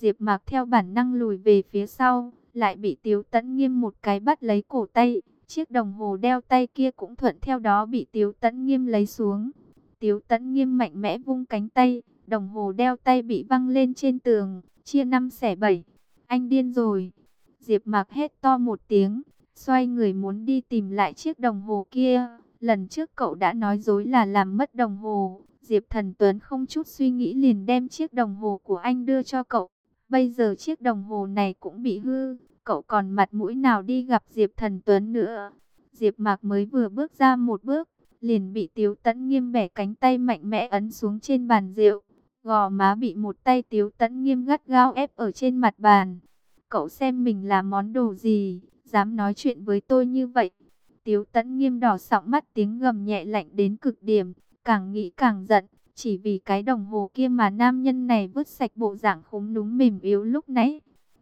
Diệp Mạc theo bản năng lùi về phía sau, lại bị Tiếu Tấn Nghiêm một cái bắt lấy cổ tay, chiếc đồng hồ đeo tay kia cũng thuận theo đó bị Tiếu Tấn Nghiêm lấy xuống. Tiếu Tấn Nghiêm mạnh mẽ vung cánh tay, đồng hồ đeo tay bị văng lên trên tường, chia năm xẻ bảy. Anh điên rồi. Diệp Mạc hét to một tiếng, xoay người muốn đi tìm lại chiếc đồng hồ kia. Lần trước cậu đã nói dối là làm mất đồng hồ. Diệp Thần Tuấn không chút suy nghĩ liền đem chiếc đồng hồ của anh đưa cho cậu. Bây giờ chiếc đồng hồ này cũng bị hư, cậu còn mặt mũi nào đi gặp Diệp Thần Tuấn nữa. Diệp Mạc mới vừa bước ra một bước, liền bị Tiếu Tấn Nghiêm bẻ cánh tay mạnh mẽ ấn xuống trên bàn rượu. Gò má bị một tay Tiếu Tấn Nghiêm gắt gao ép ở trên mặt bàn. Cậu xem mình là món đồ gì, dám nói chuyện với tôi như vậy. Tiếu Tấn Nghiêm đỏ sọng mắt tiếng gầm nhẹ lạnh đến cực điểm, càng nghĩ càng giận. Chỉ vì cái đồng hồ kia mà nam nhân này vứt sạch bộ dạng khúm núm mềm yếu lúc nãy.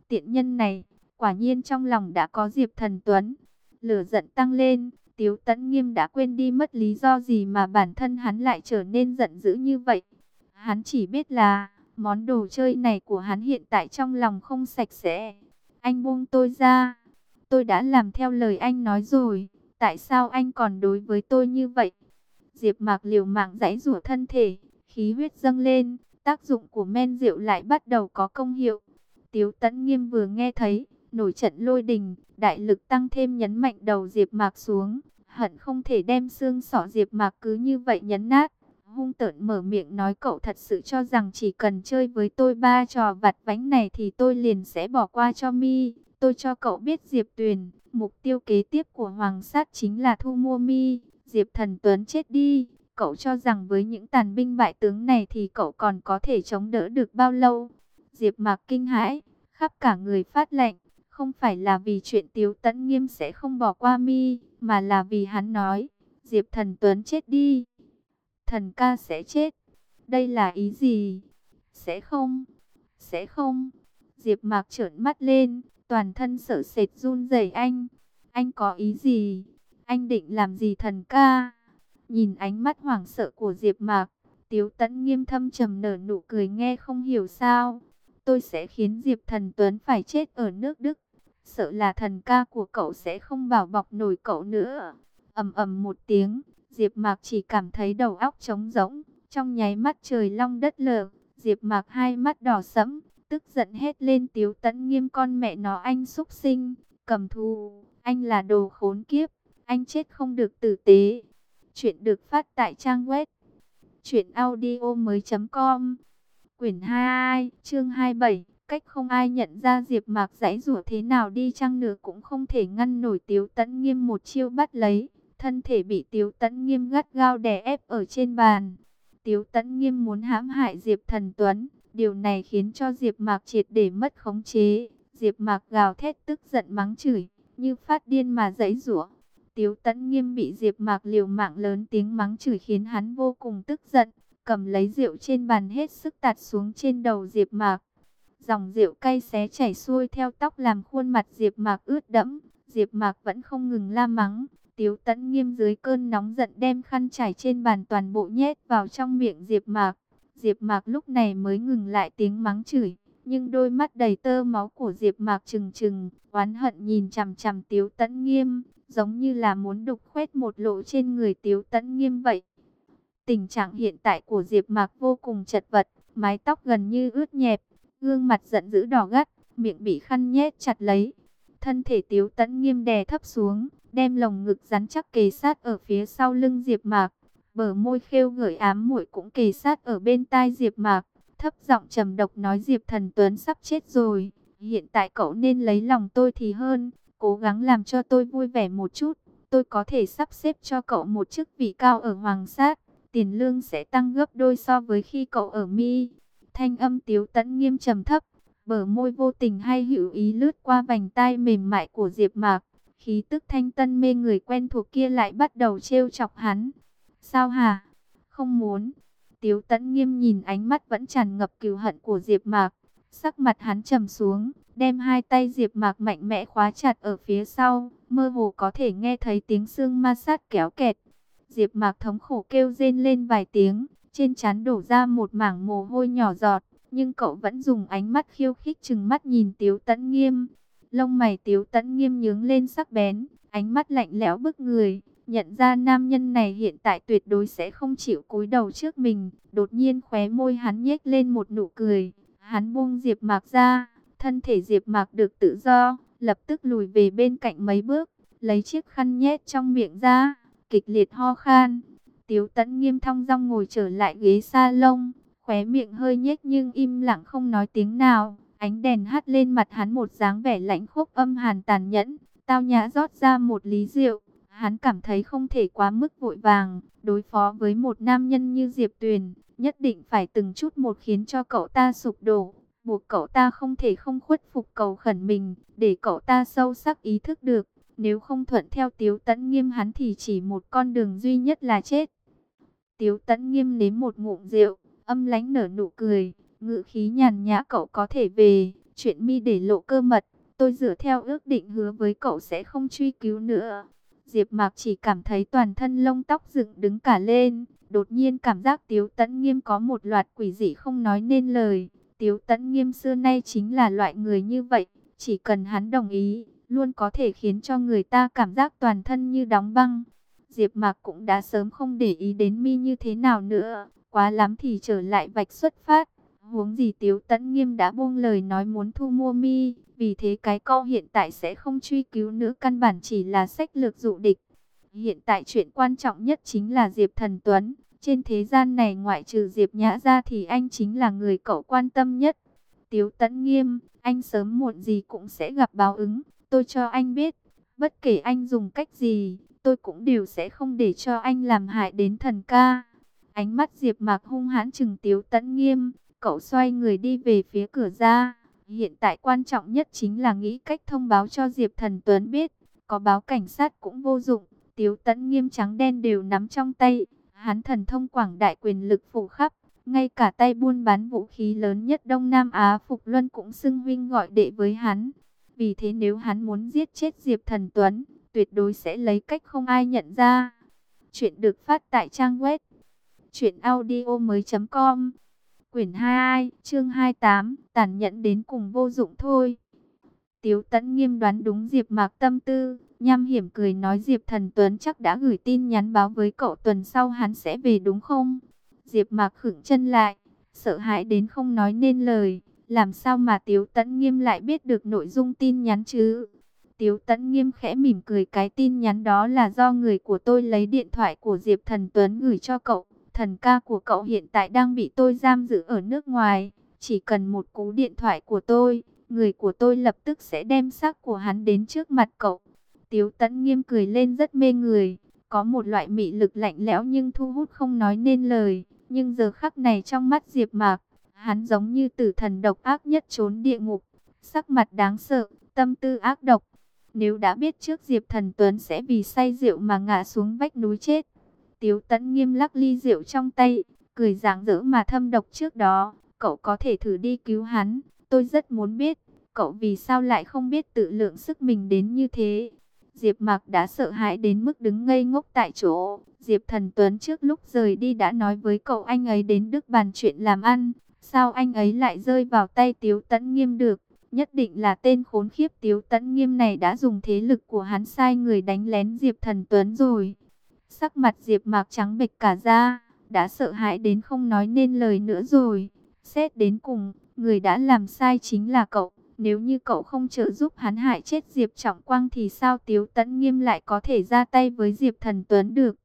Tiện nhân này, quả nhiên trong lòng đã có Diệp Thần Tuấn. Lửa giận tăng lên, Tiếu Tấn Nghiêm đã quên đi mất lý do gì mà bản thân hắn lại trở nên giận dữ như vậy. Hắn chỉ biết là, món đồ chơi này của hắn hiện tại trong lòng không sạch sẽ. Anh buông tôi ra. Tôi đã làm theo lời anh nói rồi. Tại sao anh còn đối với tôi như vậy? Diệp Mạc liều mạng giãy giụa thân thể, khí huyết dâng lên, tác dụng của men rượu lại bắt đầu có công hiệu. Tiếu Tấn Nghiêm vừa nghe thấy, nổi trận lôi đình, đại lực tăng thêm nhấn mạnh đầu Diệp Mạc xuống, hận không thể đem xương sọ Diệp Mạc cứ như vậy nhấn nát. Hung tợn mở miệng nói cậu thật sự cho rằng chỉ cần chơi với tôi ba trò vặt vánh này thì tôi liền sẽ bỏ qua cho mi. Tôi cho cậu biết Diệp Tuyền, mục tiêu kế tiếp của Hoàng Sát chính là thu mua mi. Diệp Thần Tuấn chết đi, cậu cho rằng với những tàn binh bại tướng này thì cậu còn có thể chống đỡ được bao lâu? Diệp Mạc kinh hãi, khắp cả người phát lạnh, không phải là vì chuyện Tiếu Tấn Nghiêm sẽ không bỏ qua mi, mà là vì hắn nói, Diệp Thần Tuấn chết đi, thần ca sẽ chết. Đây là ý gì? Sẽ không, sẽ không. Diệp Mạc trợn mắt lên, toàn thân sợ sệt run rẩy anh. Anh có ý gì? Anh định làm gì thần ca? Nhìn ánh mắt hoảng sợ của Diệp Mạc, Tiếu Tấn nghiêm thâm trầm nở nụ cười nghe không hiểu sao. Tôi sẽ khiến Diệp Thần Tuấn phải chết ở nước Đức. Sợ là thần ca của cậu sẽ không bảo bọc nổi cậu nữa. ầm ầm một tiếng, Diệp Mạc chỉ cảm thấy đầu óc trống rỗng, trong nháy mắt trời long đất lở, Diệp Mạc hai mắt đỏ sẫm, tức giận hét lên Tiếu Tấn Nghiêm con mẹ nó anh xúc sinh, cầm thú, anh là đồ khốn kiếp, anh chết không được tử tế. Chuyện được phát tại trang web truyệnaudiomoi.com. Quyển 22, chương 27, cách không ai nhận ra Diệp Mạc giãy giụa thế nào đi chăng nữa cũng không thể ngăn nổi Tiếu Tấn Nghiêm một chiêu bắt lấy, thân thể bị Tiếu Tấn Nghiêm gắt gao đè ép ở trên bàn. Tiếu Tấn Nghiêm muốn hãm hại Diệp Thần Tuấn, điều này khiến cho Diệp Mạc triệt để mất khống chế. Diệp Mạc gào thét tức giận mắng chửi, như phát điên mà giãy giụa. Tiếu Tấn Nghiêm bị Diệp Mạc liều mạng lớn tiếng mắng chửi khiến hắn vô cùng tức giận, cầm lấy rượu trên bàn hết sức tạt xuống trên đầu Diệp Mạc. Dòng rượu cay xé chảy xuôi theo tóc làm khuôn mặt Diệp Mạc ướt đẫm, Diệp Mạc vẫn không ngừng la mắng. Tiếu Tấn Nghiêm dưới cơn nóng giận đem khăn trải trên bàn toàn bộ nhét vào trong miệng Diệp Mạc. Diệp Mạc lúc này mới ngừng lại tiếng mắng chửi, nhưng đôi mắt đầy tơ máu của Diệp Mạc trừng trừng, oán hận nhìn chằm chằm Tiếu Tấn Nghiêm, giống như là muốn đục khoét một lỗ trên người Tiếu Tấn Nghiêm vậy. Tình trạng hiện tại của Diệp Mạc vô cùng chật vật, mái tóc gần như ướt nhẹp, gương mặt giận dữ đỏ gắt, miệng bị khăn nhét chặt lấy. Thân thể Tiếu Tấn Nghiêm đè thấp xuống, đem lồng ngực rắn chắc kề sát ở phía sau lưng Diệp Mạc, bờ môi khêu gợi ám muội cũng kề sát ở bên tai Diệp Mạc, thấp giọng trầm độc nói Diệp Thần Tuấn sắp chết rồi, hiện tại cậu nên lấy lòng tôi thì hơn, cố gắng làm cho tôi vui vẻ một chút, tôi có thể sắp xếp cho cậu một chức vị cao ở Hoàng Sát, tiền lương sẽ tăng gấp đôi so với khi cậu ở Mi. Thanh âm Tiếu Tấn nghiêm trầm thấp, bờ môi vô tình hay hữu ý lướt qua vành tai mềm mại của Diệp Mạc, khí tức thanh tân mê người quen thuộc kia lại bắt đầu trêu chọc hắn. "Sao hả? Không muốn." Tiếu Tấn nghiêm nhìn ánh mắt vẫn tràn ngập cừu hận của Diệp Mạc, sắc mặt hắn trầm xuống, đem hai tay Diệp Mạc mạnh mẽ khóa chặt ở phía sau, mơ hồ có thể nghe thấy tiếng xương ma sát kéo kẹt. Diệp Mạc thống khổ kêu rên lên vài tiếng, trên trán đổ ra một mảng mồ hôi nhỏ giọt, nhưng cậu vẫn dùng ánh mắt khiêu khích chừng mắt nhìn Tiếu Tấn Nghiêm. Lông mày Tiếu Tấn Nghiêm nhướng lên sắc bén, ánh mắt lạnh lẽo bức người, nhận ra nam nhân này hiện tại tuyệt đối sẽ không chịu cúi đầu trước mình. Đột nhiên khóe môi hắn nhếch lên một nụ cười, hắn buông Diệp Mạc ra, thân thể Diệp Mạc được tự do, lập tức lùi về bên cạnh mấy bước, lấy chiếc khăn nhét trong miệng ra, kịch liệt ho khan. Tiếu Tấn Nghiêm thong dong ngồi trở lại ghế salon, khóe miệng hơi nhếch nhưng im lặng không nói tiếng nào. Ánh đèn hắt lên mặt hắn một dáng vẻ lạnh khốc âm hàn tàn nhẫn, tao nhã rót ra một lý rượu. Hắn cảm thấy không thể quá mức vội vàng, đối phó với một nam nhân như Diệp Tuyền, nhất định phải từng chút một khiến cho cậu ta sụp đổ, buộc cậu ta không thể không khuất phục cầu khẩn mình, để cậu ta sâu sắc ý thức được, nếu không thuận theo Tiếu Tấn Nghiêm hắn thì chỉ một con đường duy nhất là chết. Tiếu Tấn Nghiêm nếm một ngụm rượu, âm lánh nở nụ cười, ngự khí nhàn nhã cậu có thể về, chuyện mi để lộ cơ mật, tôi dựa theo ước định hứa với cậu sẽ không truy cứu nữa. Diệp Mạc chỉ cảm thấy toàn thân lông tóc dựng đứng cả lên, đột nhiên cảm giác Tiếu Tấn Nghiêm có một loạt quỷ dị không nói nên lời. Tiếu Tấn Nghiêm xưa nay chính là loại người như vậy, chỉ cần hắn đồng ý, luôn có thể khiến cho người ta cảm giác toàn thân như đóng băng. Diệp Mạc cũng đã sớm không để ý đến mi như thế nào nữa, quá lắm thì trở lại vạch xuất phát. Huống gì Tiếu Tấn Nghiêm đã buông lời nói muốn thu mua mi, vì thế cái câu hiện tại sẽ không truy cứu nữa căn bản chỉ là sách lược dụ địch. Hiện tại chuyện quan trọng nhất chính là Diệp Thần Tuấn. Trên thế gian này ngoại trừ Diệp Nhã ra thì anh chính là người cậu quan tâm nhất. Tiếu Tấn Nghiêm, anh sớm muộn gì cũng sẽ gặp báo ứng. Tôi cho anh biết, bất kể anh dùng cách gì, tôi cũng đều sẽ không để cho anh làm hại đến thần ca. Ánh mắt Diệp Mạc hung hãn chừng Tiếu Tấn Nghiêm, cậu xoay người đi về phía cửa ra. Hiện tại quan trọng nhất chính là nghĩ cách thông báo cho Diệp Thần Tuấn biết, có báo cảnh sát cũng vô dụng, Tiếu Tấn Nghiêm trắng đen đều nắm trong tay, hắn thần thông quảng đại quyền lực phủ khắp, ngay cả tay buôn bán vũ khí lớn nhất Đông Nam Á Phục Luân cũng xưng huynh gọi đệ với hắn. Vì thế nếu hắn muốn giết chết Diệp Thần Tuấn, tuyệt đối sẽ lấy cách không ai nhận ra. Chuyện được phát tại trang web chuyện audio mới com Quyển 22, chương 28, tàn nhẫn đến cùng vô dụng thôi. Tiếu Tẫn nghiêm đoán đúng Diệp Mạc tâm tư, nham hiểm cười nói Diệp Thần Tuấn chắc đã gửi tin nhắn báo với cậu tuần sau hắn sẽ về đúng không? Diệp Mạc khựng chân lại, sợ hãi đến không nói nên lời, làm sao mà Tiếu Tẫn nghiêm lại biết được nội dung tin nhắn chứ? Tiếu Tẫn Nghiêm khẽ mỉm cười cái tin nhắn đó là do người của tôi lấy điện thoại của Diệp Thần Tuấn gửi cho cậu. Thần ca của cậu hiện tại đang bị tôi giam giữ ở nước ngoài. Chỉ cần một cú điện thoại của tôi, người của tôi lập tức sẽ đem xác của hắn đến trước mặt cậu. Tiếu Tấn Nghiêm cười lên rất mê người, có một loại mị lực lạnh lẽo nhưng thu hút không nói nên lời. Nhưng giờ khắc này trong mắt Diệp Mạc, hắn giống như tử thần độc ác nhất trốn địa ngục, sắc mặt đáng sợ, tâm tư ác độc. Nếu đã biết trước Diệp Thần Tuấn sẽ vì say rượu mà ngã xuống vách núi chết. Tiếu Tấn nghiêm lắc ly rượu trong tay, cười dáng dỡ mà thâm độc trước đó. Cậu có thể thử đi cứu hắn. Tôi rất muốn biết, cậu vì sao lại không biết tự lượng sức mình đến như thế. Diệp Mạc đã sợ hãi đến mức đứng ngây ngốc tại chỗ. Diệp Thần Tuấn trước lúc rời đi đã nói với cậu anh ấy đến Đức bàn chuyện làm ăn. Sao anh ấy lại rơi vào tay Tiếu Tấn Nghiêm được? Nhất định là tên khốn khiếp Tiếu Tấn Nghiêm này đã dùng thế lực của hắn sai người đánh lén Diệp Thần Tuấn rồi. Sắc mặt Diệp Mạc trắng bệch cả da, đã sợ hãi đến không nói nên lời nữa rồi. Xét đến cùng, người đã làm sai chính là cậu. Nếu như cậu không trợ giúp hắn hại chết Diệp Trọng Quang thì sao Tiếu Tấn Nghiêm lại có thể ra tay với Diệp Thần Tuấn được?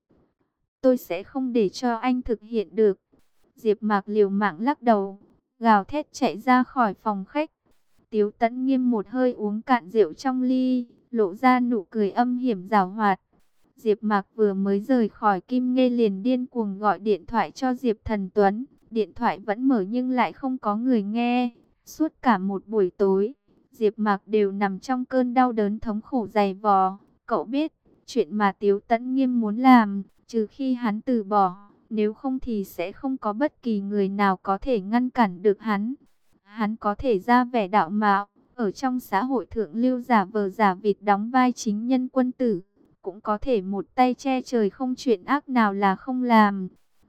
Tôi sẽ không để cho anh thực hiện được. Diệp Mạc liều mạng lắc đầu, gào thét chạy ra khỏi phòng khách. Tiếu Tấn Nghiêm một hơi uống cạn rượu trong ly, lộ ra nụ cười âm hiểm giảo hoạt. Diệp Mạc vừa mới rời khỏi Kim Ngê liền điên cuồng gọi điện thoại cho Diệp Thần Tuấn, điện thoại vẫn mở nhưng lại không có người nghe. Suốt cả một buổi tối, Diệp Mạc đều nằm trong cơn đau đớn thống khổ dày vò. Cậu biết, chuyện mà Tiếu Tấn Nghiêm muốn làm, trừ khi hắn từ bỏ, nếu không thì sẽ không có bất kỳ người nào có thể ngăn cản được hắn. Hắn có thể ra vẻ đạo mạo, ở trong xã hội thượng lưu giả vờ giả vịt đóng vai chính nhân quân tử, cũng có thể một tay che trời không chuyện ác nào là không làm.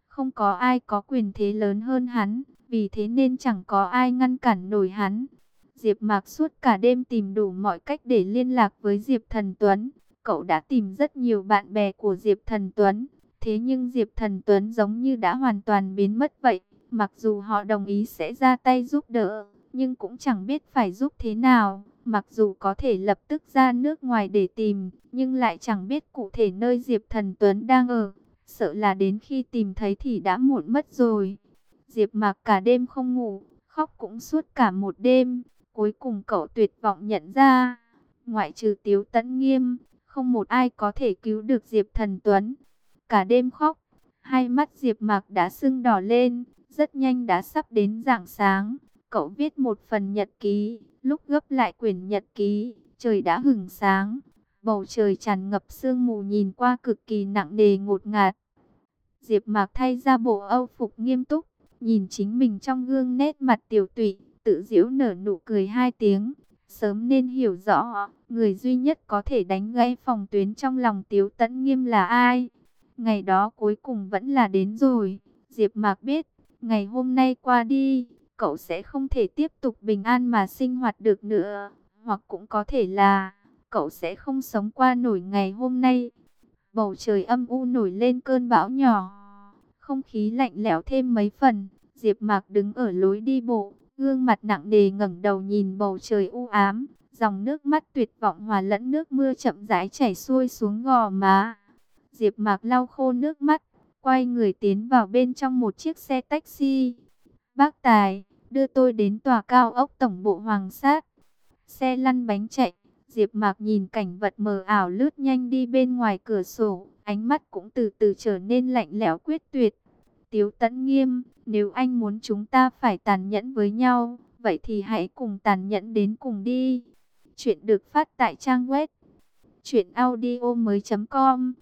Không có ai có quyền thế lớn hơn hắn, vì thế nên chẳng có ai ngăn cản nổi hắn. Diệp Mạc suốt cả đêm tìm đủ mọi cách để liên lạc với Diệp Thần Tuấn. Cậu đã tìm rất nhiều bạn bè của Diệp Thần Tuấn, thế nhưng Diệp Thần Tuấn giống như đã hoàn toàn biến mất vậy. Mặc dù họ đồng ý sẽ ra tay giúp đỡ, nhưng cũng chẳng biết phải giúp thế nào. Mặc dù có thể lập tức ra nước ngoài để tìm, nhưng lại chẳng biết cụ thể nơi Diệp Thần Tuấn đang ở. Sợ là đến khi tìm thấy thì đã muộn mất rồi. Diệp Mạc cả đêm không ngủ, khóc cũng suốt cả một đêm. Cuối cùng cậu tuyệt vọng nhận ra, ngoại trừ Tiếu Tấn Nghiêm, không một ai có thể cứu được Diệp Thần Tuấn. Cả đêm khóc, hai mắt Diệp Mạc đã sưng đỏ lên, rất nhanh đã sắp đến rạng sáng. Cậu viết một phần nhật ký, lúc gấp lại quyển nhật ký, trời đã hửng sáng. Bầu trời tràn ngập sương mù nhìn qua cực kỳ nặng nề ngột ngạt. Diệp Mạc thay ra bộ Âu phục nghiêm túc, nhìn chính mình trong gương nét mặt tiểu tụy, tự giễu nở nụ cười hai tiếng. Sớm nên hiểu rõ, người duy nhất có thể đánh gãy phòng tuyến trong lòng Tiếu Tấn Nghiêm là ai. Ngày đó cuối cùng vẫn là đến rồi. Diệp Mạc biết, ngày hôm nay qua đi, cậu sẽ không thể tiếp tục bình an mà sinh hoạt được nữa. Hoặc cũng có thể là, cậu sẽ không sống qua nổi ngày hôm nay. Bầu trời âm u nổi lên cơn bão nhỏ. Không khí lạnh lẽo thêm mấy phần. Diệp Mạc đứng ở lối đi bộ, gương mặt nặng nề ngẩng đầu nhìn bầu trời u ám, dòng nước mắt tuyệt vọng hòa lẫn nước mưa chậm rãi chảy xuôi xuống gò má. Diệp Mạc lau khô nước mắt, quay người tiến vào bên trong một chiếc xe taxi. "Bác Tài, đưa tôi đến tòa cao ốc tổng bộ Hoàng Sát." Xe lăn bánh chạy, Diệp Mạc nhìn cảnh vật mờ ảo lướt nhanh đi bên ngoài cửa sổ, ánh mắt cũng từ từ trở nên lạnh lẽo quyết tuyệt. Tiếu Tấn Nghiêm, nếu anh muốn chúng ta phải tàn nhẫn với nhau, vậy thì hãy cùng tàn nhẫn đến cùng đi. Chuyện được phát tại trang web truyệnaudiomoi.com.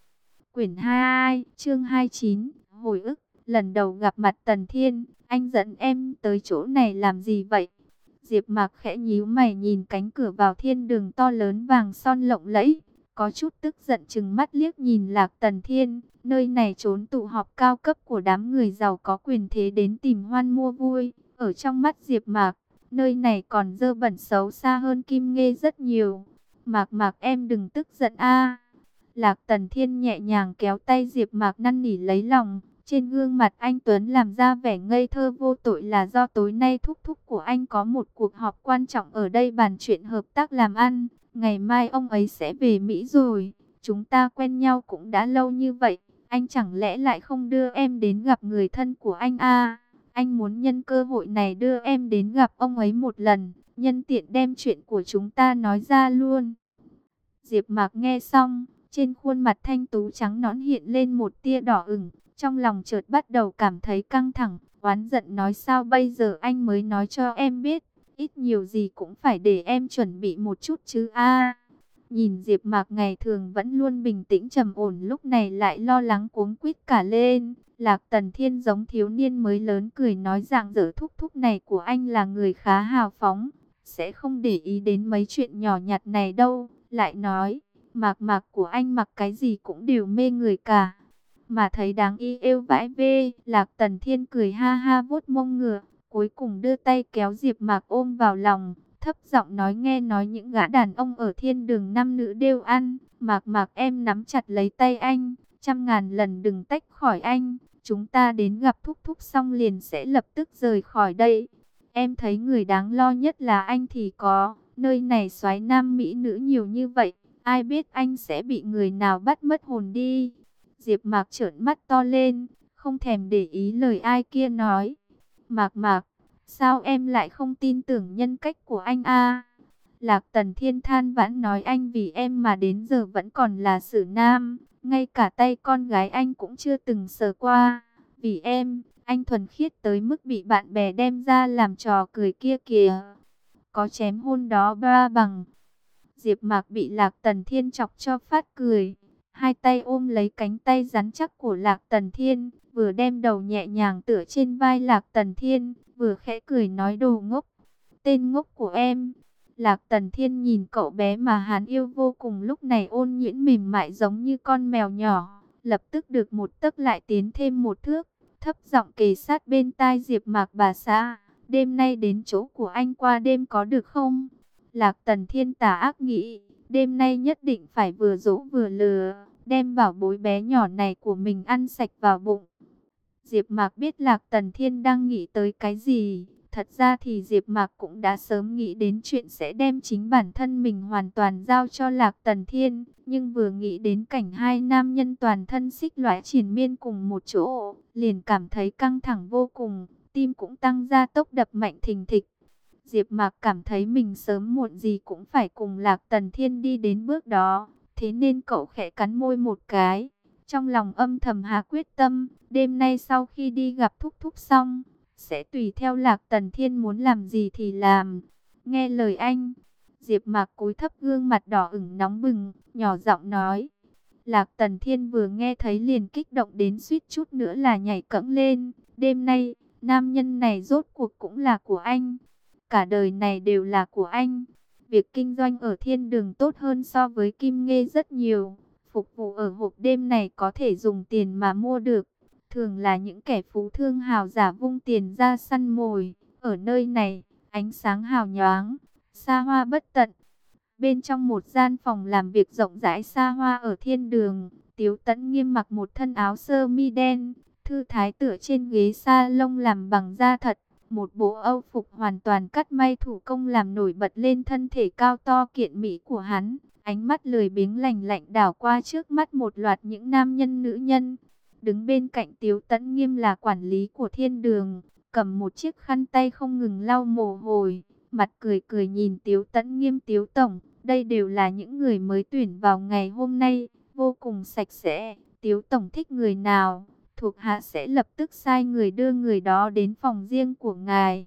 Quyển 22, chương 29, hồi ức, lần đầu gặp mặt Tần Thiên, anh dẫn em tới chỗ này làm gì vậy? Diệp Mạc khẽ nhíu mày nhìn cánh cửa vào thiên đường to lớn vàng son lộng lẫy, có chút tức giận chừng mắt liếc nhìn Lạc Tần Thiên, nơi này trốn tụ họp cao cấp của đám người giàu có quyền thế đến tìm hoan mua vui, ở trong mắt Diệp Mạc, nơi này còn dơ bẩn xấu xa hơn Kim Ngê rất nhiều. Mạc Mạc em đừng tức giận a. Lạc Tần Thiên nhẹ nhàng kéo tay Diệp Mạc năn nỉ lấy lòng, trên gương mặt anh Tuấn làm ra vẻ ngây thơ vô tội là do tối nay thúc thúc của anh có một cuộc họp quan trọng ở đây bàn chuyện hợp tác làm ăn. Ngày mai ông ấy sẽ về Mỹ rồi. Chúng ta quen nhau cũng đã lâu như vậy. Anh chẳng lẽ lại không đưa em đến gặp người thân của anh à? Anh muốn nhân cơ hội này đưa em đến gặp ông ấy một lần. Nhân tiện đem chuyện của chúng ta nói ra luôn. Diệp Mạc nghe xong, trên khuôn mặt thanh tú trắng nõn hiện lên một tia đỏ ửng, trong lòng chợt bắt đầu cảm thấy căng thẳng, oán giận nói sao bây giờ anh mới nói cho em biết, ít nhiều gì cũng phải để em chuẩn bị một chút chứ a. nhìn Diệp Mạc ngày thường vẫn luôn bình tĩnh trầm ổn lúc này lại lo lắng cuống quýt cả lên. Lạc Tần Thiên giống thiếu niên mới lớn cười nói rằng dở thúc thúc này của anh là người khá hào phóng, sẽ không để ý đến mấy chuyện nhỏ nhặt này đâu. Lại nói, mạc mạc của anh mặc cái gì cũng đều mê người cả mà thấy đáng yêu vãi vê. Lạc Tần Thiên cười ha ha vuốt mông ngựa, cuối cùng đưa tay kéo Diệp Mạc ôm vào lòng, thấp giọng nói nghe nói những gã đàn ông ở thiên đường năm nữ đều ăn, Mạc Mạc em nắm chặt lấy tay anh, trăm ngàn lần đừng tách khỏi anh, chúng ta đến gặp thúc thúc xong liền sẽ lập tức rời khỏi đây. Em thấy người đáng lo nhất là anh thì có, nơi này soái nam mỹ nữ nhiều như vậy, ai biết anh sẽ bị người nào bắt mất hồn đi. Diệp Mạc trợn mắt to lên, không thèm để ý lời ai kia nói. Mạc Mạc, sao em lại không tin tưởng nhân cách của anh a? Lạc Tần Thiên than vãn nói anh vì em mà đến giờ vẫn còn là sử nam, ngay cả tay con gái anh cũng chưa từng sờ qua. Vì em, anh thuần khiết tới mức bị bạn bè đem ra làm trò cười kia kìa. Có chém hôn đó ba bằng. Diệp Mạc bị Lạc Tần Thiên chọc cho phát cười hai tay ôm lấy cánh tay rắn chắc của Lạc Tần Thiên, vừa đem đầu nhẹ nhàng tựa trên vai Lạc Tần Thiên, vừa khẽ cười nói đồ ngốc. Tên ngốc của em. Lạc Tần Thiên nhìn cậu bé mà hắn yêu vô cùng lúc này ôn nhuyễn mềm mại giống như con mèo nhỏ, lập tức được một tấc lại tiến thêm một thước, thấp giọng kề sát bên tai Diệp Mạc bà xã, đêm nay đến chỗ của anh qua đêm có được không? Lạc Tần Thiên tà ác nghĩ, đêm nay nhất định phải vừa dỗ vừa lừa, đem bảo bối bé nhỏ này của mình ăn sạch vào bụng. Diệp Mạc biết Lạc Tần Thiên đang nghĩ tới cái gì, thật ra thì Diệp Mạc cũng đã sớm nghĩ đến chuyện sẽ đem chính bản thân mình hoàn toàn giao cho Lạc Tần Thiên, nhưng vừa nghĩ đến cảnh hai nam nhân toàn thân xích loại triền miên cùng một chỗ, liền cảm thấy căng thẳng vô cùng, tim cũng tăng ra tốc đập mạnh thình thịch. Diệp Mạc cảm thấy mình sớm muộn gì cũng phải cùng Lạc Tần Thiên đi đến bước đó, thế nên cậu khẽ cắn môi một cái, trong lòng âm thầm hạ quyết tâm, đêm nay sau khi đi gặp Thúc Thúc xong, sẽ tùy theo Lạc Tần Thiên muốn làm gì thì làm. Nghe lời anh, Diệp Mạc cúi thấp gương mặt đỏ ửng nóng bừng, nhỏ giọng nói. Lạc Tần Thiên vừa nghe thấy liền kích động đến suýt chút nữa là nhảy cẫng lên. Đêm nay, nam nhân này rốt cuộc cũng là của anh. Cả đời này đều là của anh. Việc kinh doanh ở thiên đường tốt hơn so với Kim nghe rất nhiều. Phục vụ ở hộp đêm này có thể dùng tiền mà mua được. Thường là những kẻ phú thương hào giả vung tiền ra săn mồi. Ở nơi này, ánh sáng hào nhoáng, xa hoa bất tận. Bên trong một gian phòng làm việc rộng rãi xa hoa ở thiên đường, Tiếu Tấn nghiêm mặc một thân áo sơ mi đen, thư thái tựa trên ghế sa lông làm bằng da thật. Một bộ âu phục hoàn toàn cắt may thủ công làm nổi bật lên thân thể cao to kiện mỹ của hắn. Ánh mắt lười biếng lành lạnh đảo qua trước mắt một loạt những nam nhân nữ nhân. Đứng bên cạnh Tiếu Tấn Nghiêm là quản lý của thiên đường, cầm một chiếc khăn tay không ngừng lau mồ hôi, mặt cười cười nhìn Tiếu Tấn Nghiêm Tiếu Tổng. Đây đều là những người mới tuyển vào ngày hôm nay, vô cùng sạch sẽ. Tiếu Tổng thích người nào, thuộc hạ sẽ lập tức sai người đưa người đó đến phòng riêng của ngài.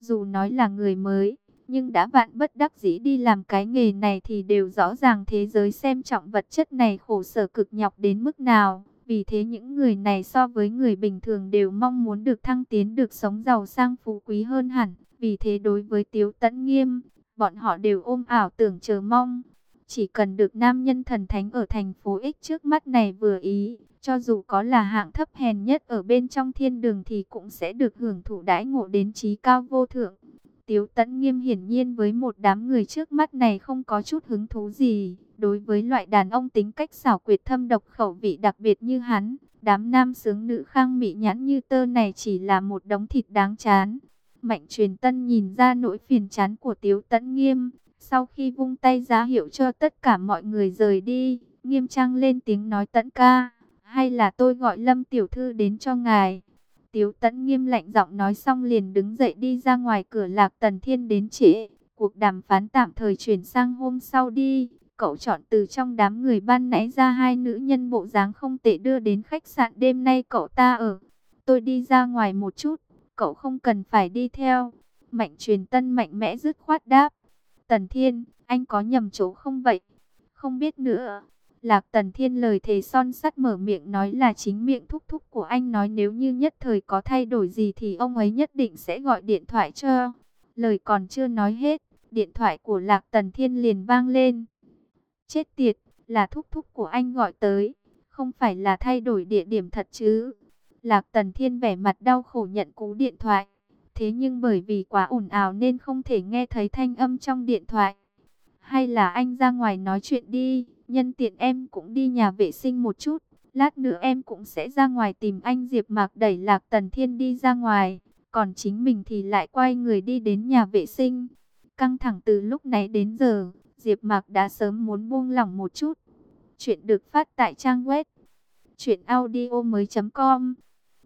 Dù nói là người mới, nhưng đã vạn bất đắc dĩ đi làm cái nghề này thì đều rõ ràng thế giới xem trọng vật chất này khổ sở cực nhọc đến mức nào. Vì thế những người này so với người bình thường đều mong muốn được thăng tiến được sống giàu sang phú quý hơn hẳn. Vì thế đối với Tiếu Tấn Nghiêm, bọn họ đều ôm ảo tưởng chờ mong. Chỉ cần được nam nhân thần thánh ở thành phố X trước mắt này vừa ý, cho dù có là hạng thấp hèn nhất ở bên trong thiên đường thì cũng sẽ được hưởng thụ đãi ngộ đến trí cao vô thượng. Tiếu Tấn Nghiêm hiển nhiên với một đám người trước mắt này không có chút hứng thú gì. Đối với loại đàn ông tính cách xảo quyệt thâm độc khẩu vị đặc biệt như hắn, đám nam sướng nữ khang mị nhãn như tơ này chỉ là một đống thịt đáng chán. Mạnh truyền tân nhìn ra nỗi phiền chán của Tiếu Tấn Nghiêm, sau khi vung tay giá hiệu cho tất cả mọi người rời đi, nghiêm trang lên tiếng nói tấn ca, hay là tôi gọi Lâm Tiểu Thư đến cho ngài. Tiếu Tấn Nghiêm lạnh giọng nói xong liền đứng dậy đi ra ngoài cửa Lạc Tần Thiên đến trễ, cuộc đàm phán tạm thời chuyển sang hôm sau đi. Cậu chọn từ trong đám người ban nãy ra hai nữ nhân bộ dáng không tệ đưa đến khách sạn đêm nay cậu ta ở. Tôi đi ra ngoài một chút, cậu không cần phải đi theo. Mạnh truyền tân mạnh mẽ dứt khoát đáp. Tần Thiên, anh có nhầm chỗ không vậy? Không biết nữa. Lạc Tần Thiên lời thề son sắt mở miệng nói là chính miệng thúc thúc của anh nói nếu như nhất thời có thay đổi gì thì ông ấy nhất định sẽ gọi điện thoại cho. Lời còn chưa nói hết, điện thoại của Lạc Tần Thiên liền vang lên. Chết tiệt, là thúc thúc của anh gọi tới, không phải là thay đổi địa điểm thật chứ. Lạc Tần Thiên vẻ mặt đau khổ nhận cú điện thoại. Thế nhưng bởi vì quá ồn ào nên không thể nghe thấy thanh âm trong điện thoại. Hay là anh ra ngoài nói chuyện đi, nhân tiện em cũng đi nhà vệ sinh một chút. Lát nữa em cũng sẽ ra ngoài tìm anh Diệp Mạc đẩy Lạc Tần Thiên đi ra ngoài. Còn chính mình thì lại quay người đi đến nhà vệ sinh. Căng thẳng từ lúc nãy đến giờ, Diệp Mạc đã sớm muốn buông lỏng một chút. Chuyện được phát tại trang web truyệnaudiomoi.com.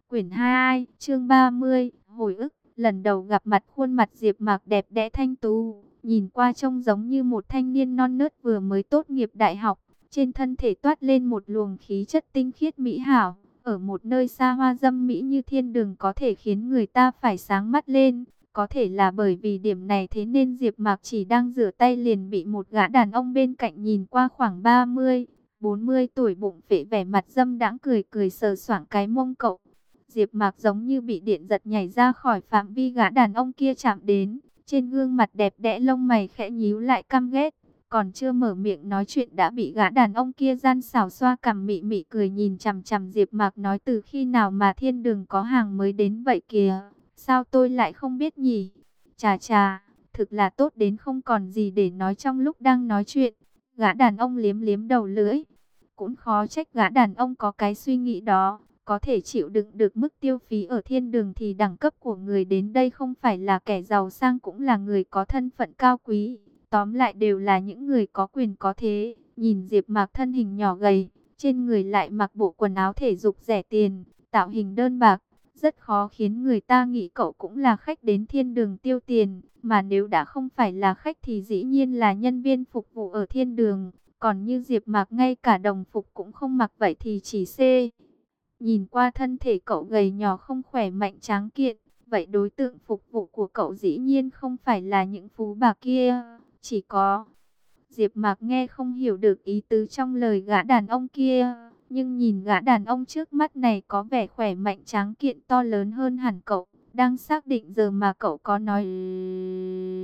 Quyển 22, chương 30, hồi ức, lần đầu gặp mặt khuôn mặt Diệp Mạc đẹp đẽ thanh tú, nhìn qua trông giống như một thanh niên non nớt vừa mới tốt nghiệp đại học, trên thân thể toát lên một luồng khí chất tinh khiết mỹ hảo, ở một nơi xa hoa dâm mỹ như thiên đường có thể khiến người ta phải sáng mắt lên. Có thể là bởi vì điểm này thế nên Diệp Mạc chỉ đang rửa tay liền bị một gã đàn ông bên cạnh nhìn qua khoảng 30, 40 tuổi bụng phệ vẻ mặt dâm đãng cười cười sờ soạng cái mông cậu. Diệp Mạc giống như bị điện giật nhảy ra khỏi phạm vi gã đàn ông kia chạm đến, trên gương mặt đẹp đẽ lông mày khẽ nhíu lại căm ghét. còn chưa mở miệng nói chuyện đã bị gã đàn ông kia gian xảo xoa cằm mị mị cười nhìn chằm chằm Diệp Mạc nói từ khi nào mà thiên đường có hàng mới đến vậy kìa, sao tôi lại không biết nhỉ? Chà chà, thực là tốt đến không còn gì để nói trong lúc đang nói chuyện. Gã đàn ông liếm liếm đầu lưỡi, cũng khó trách gã đàn ông có cái suy nghĩ đó, có thể chịu đựng được mức tiêu phí ở thiên đường thì đẳng cấp của người đến đây không phải là kẻ giàu sang cũng là người có thân phận cao quý. Tóm lại đều là những người có quyền có thế. Nhìn Diệp Mạc thân hình nhỏ gầy, trên người lại mặc bộ quần áo thể dục rẻ tiền, tạo hình đơn bạc, rất khó khiến người ta nghĩ cậu cũng là khách đến thiên đường tiêu tiền, mà nếu đã không phải là khách thì dĩ nhiên là nhân viên phục vụ ở thiên đường, còn như Diệp Mạc ngay cả đồng phục cũng không mặc vậy thì chỉ C. Nhìn qua thân thể cậu gầy nhỏ không khỏe mạnh tráng kiện, vậy đối tượng phục vụ của cậu dĩ nhiên không phải là những phú bà kia, chỉ có... Diệp Mạc nghe không hiểu được ý tứ trong lời gã đàn ông kia, nhưng nhìn gã đàn ông trước mắt này có vẻ khỏe mạnh tráng kiện to lớn hơn hẳn cậu, đang xác định giờ mà cậu có nói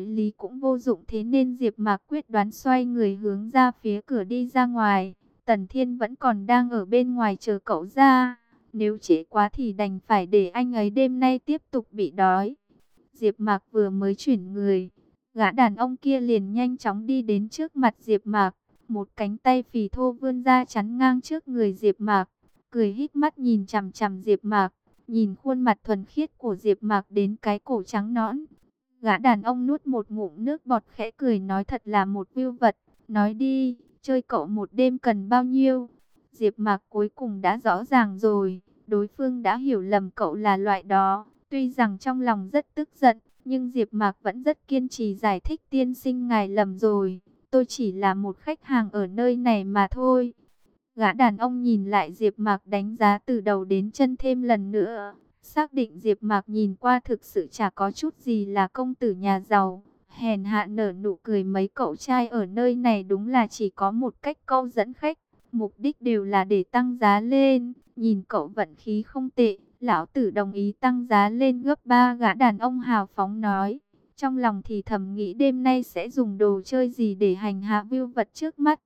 lý cũng vô dụng thế nên Diệp Mạc quyết đoán xoay người hướng ra phía cửa đi ra ngoài. Tần Thiên vẫn còn đang ở bên ngoài chờ cậu ra. Nếu trễ quá thì đành phải để anh ấy đêm nay tiếp tục bị đói. Diệp Mạc vừa mới chuyển người, gã đàn ông kia liền nhanh chóng đi đến trước mặt Diệp Mạc, một cánh tay phì thô vươn ra chắn ngang trước người Diệp Mạc, cười híp mắt nhìn chằm chằm Diệp Mạc, nhìn khuôn mặt thuần khiết của Diệp Mạc đến cái cổ trắng nõn. Gã đàn ông nuốt một ngụm nước bọt khẽ cười nói thật là một view vật, nói đi, chơi cậu một đêm cần bao nhiêu? Diệp Mạc cuối cùng đã rõ ràng rồi, đối phương đã hiểu lầm cậu là loại đó. Tuy rằng trong lòng rất tức giận, nhưng Diệp Mạc vẫn rất kiên trì giải thích tiên sinh ngài lầm rồi. Tôi chỉ là một khách hàng ở nơi này mà thôi. Gã đàn ông nhìn lại Diệp Mạc đánh giá từ đầu đến chân thêm lần nữa. Xác định Diệp Mạc nhìn qua thực sự chả có chút gì là công tử nhà giàu. Hèn hạ nở nụ cười mấy cậu trai ở nơi này đúng là chỉ có một cách câu dẫn khách. Mục đích đều là để tăng giá lên. Nhìn cậu vận khí không tệ, lão tử đồng ý tăng giá lên gấp ba gã đàn ông hào phóng nói. Trong lòng thì thầm nghĩ đêm nay sẽ dùng đồ chơi gì để hành hạ view vật trước mắt.